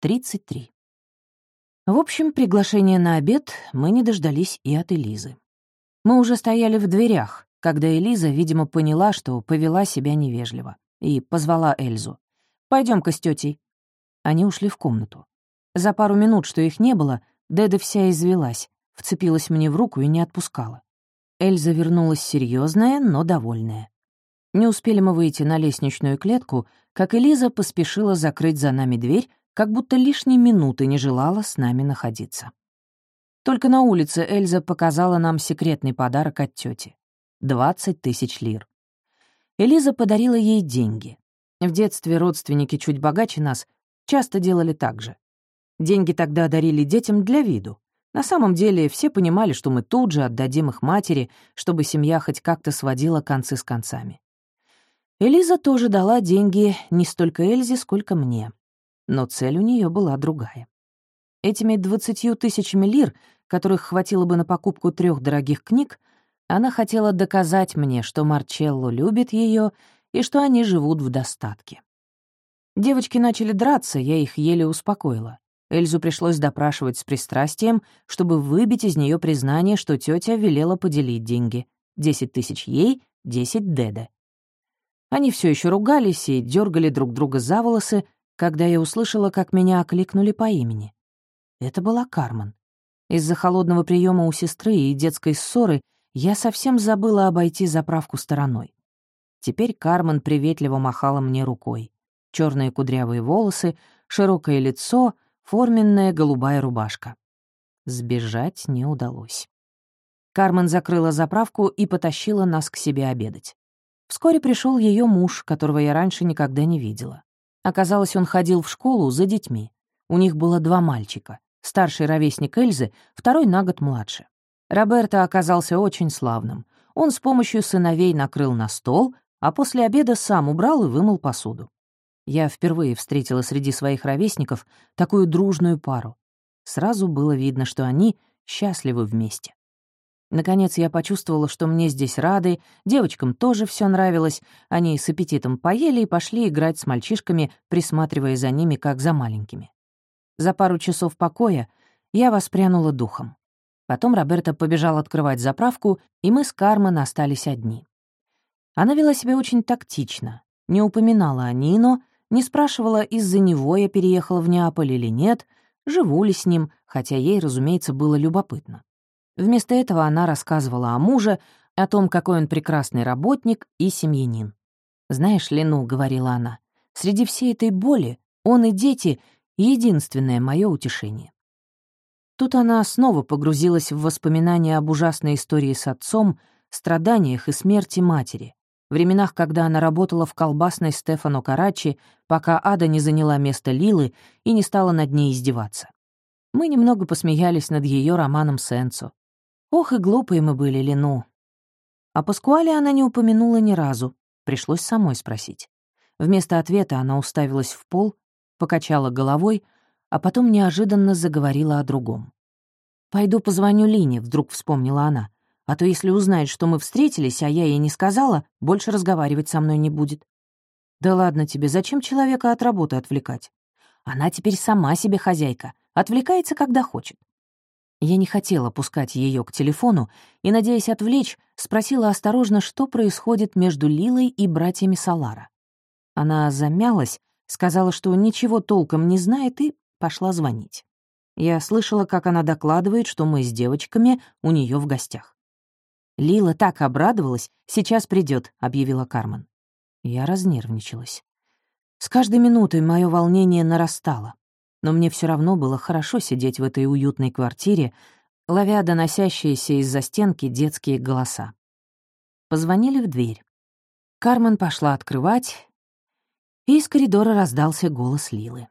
33. В общем, приглашение на обед мы не дождались и от Элизы. Мы уже стояли в дверях, когда Элиза, видимо, поняла, что повела себя невежливо, и позвала Эльзу. пойдем ка с тетей. Они ушли в комнату. За пару минут, что их не было, Деда вся извелась, вцепилась мне в руку и не отпускала. Эльза вернулась серьезная, но довольная. Не успели мы выйти на лестничную клетку, как Элиза поспешила закрыть за нами дверь, как будто лишней минуты не желала с нами находиться. Только на улице Эльза показала нам секретный подарок от тети — 20 тысяч лир. Элиза подарила ей деньги. В детстве родственники чуть богаче нас часто делали так же. Деньги тогда дарили детям для виду, на самом деле все понимали, что мы тут же отдадим их матери, чтобы семья хоть как-то сводила концы с концами. Элиза тоже дала деньги не столько Эльзе, сколько мне. Но цель у нее была другая. Этими двадцатью тысячами лир, которых хватило бы на покупку трех дорогих книг, она хотела доказать мне, что Марчелло любит ее и что они живут в достатке. Девочки начали драться, я их еле успокоила. Эльзу пришлось допрашивать с пристрастием, чтобы выбить из нее признание, что тетя велела поделить деньги. Десять тысяч ей, десять Деде. Они все еще ругались и дергали друг друга за волосы, когда я услышала, как меня окликнули по имени. Это была Кармен. Из-за холодного приема у сестры и детской ссоры я совсем забыла обойти заправку стороной. Теперь Кармен приветливо махала мне рукой. Черные кудрявые волосы, широкое лицо — форменная голубая рубашка. Сбежать не удалось. Кармен закрыла заправку и потащила нас к себе обедать. Вскоре пришел ее муж, которого я раньше никогда не видела. Оказалось, он ходил в школу за детьми. У них было два мальчика. Старший ровесник Эльзы, второй на год младше. Роберто оказался очень славным. Он с помощью сыновей накрыл на стол, а после обеда сам убрал и вымыл посуду. Я впервые встретила среди своих ровесников такую дружную пару. Сразу было видно, что они счастливы вместе. Наконец я почувствовала, что мне здесь рады, девочкам тоже все нравилось, они с аппетитом поели и пошли играть с мальчишками, присматривая за ними, как за маленькими. За пару часов покоя я воспрянула духом. Потом Роберта побежал открывать заправку, и мы с Кармен остались одни. Она вела себя очень тактично, не упоминала о Нино, не спрашивала, из-за него я переехала в Неаполь или нет, живу ли с ним, хотя ей, разумеется, было любопытно. Вместо этого она рассказывала о муже, о том, какой он прекрасный работник и семьянин. «Знаешь, Лену», — говорила она, — «среди всей этой боли он и дети — единственное мое утешение». Тут она снова погрузилась в воспоминания об ужасной истории с отцом, страданиях и смерти матери, временах, когда она работала в колбасной Стефано Карачи, пока Ада не заняла место Лилы и не стала над ней издеваться. Мы немного посмеялись над ее романом Сенцо. Ох и глупые мы были, Лину. О Паскуале она не упомянула ни разу, пришлось самой спросить. Вместо ответа она уставилась в пол, покачала головой, а потом неожиданно заговорила о другом. «Пойду позвоню Лине», — вдруг вспомнила она. А то если узнает, что мы встретились, а я ей не сказала, больше разговаривать со мной не будет. Да ладно тебе, зачем человека от работы отвлекать? Она теперь сама себе хозяйка, отвлекается, когда хочет. Я не хотела пускать ее к телефону и, надеясь отвлечь, спросила осторожно, что происходит между Лилой и братьями Салара. Она замялась, сказала, что ничего толком не знает, и пошла звонить. Я слышала, как она докладывает, что мы с девочками у нее в гостях. Лила так обрадовалась, сейчас придет, объявила Кармен. Я разнервничалась. С каждой минутой мое волнение нарастало, но мне все равно было хорошо сидеть в этой уютной квартире, ловя доносящиеся из-за стенки детские голоса. Позвонили в дверь. Кармен пошла открывать, и из коридора раздался голос Лилы.